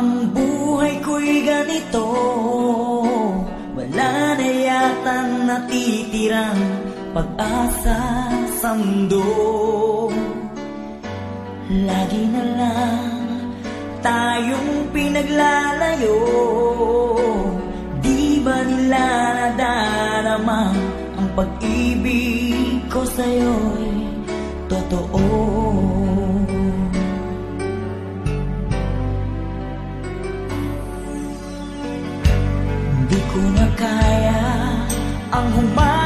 Ang buhay ko'y ganito. Wala na yata natitirang pag-asa sa mundo. Lagi na lang tayong pinaglalayo. Di ba nila nadarama ang pag-ibig ko sa'yo? 长อง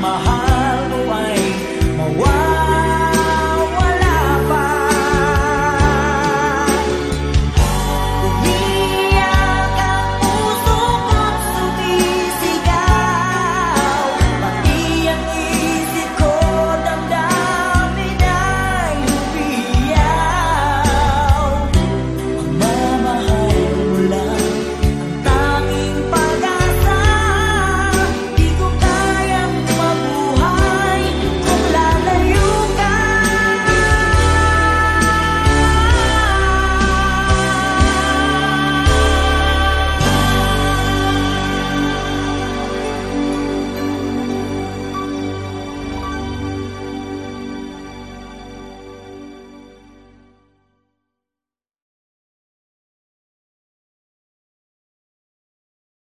my heart.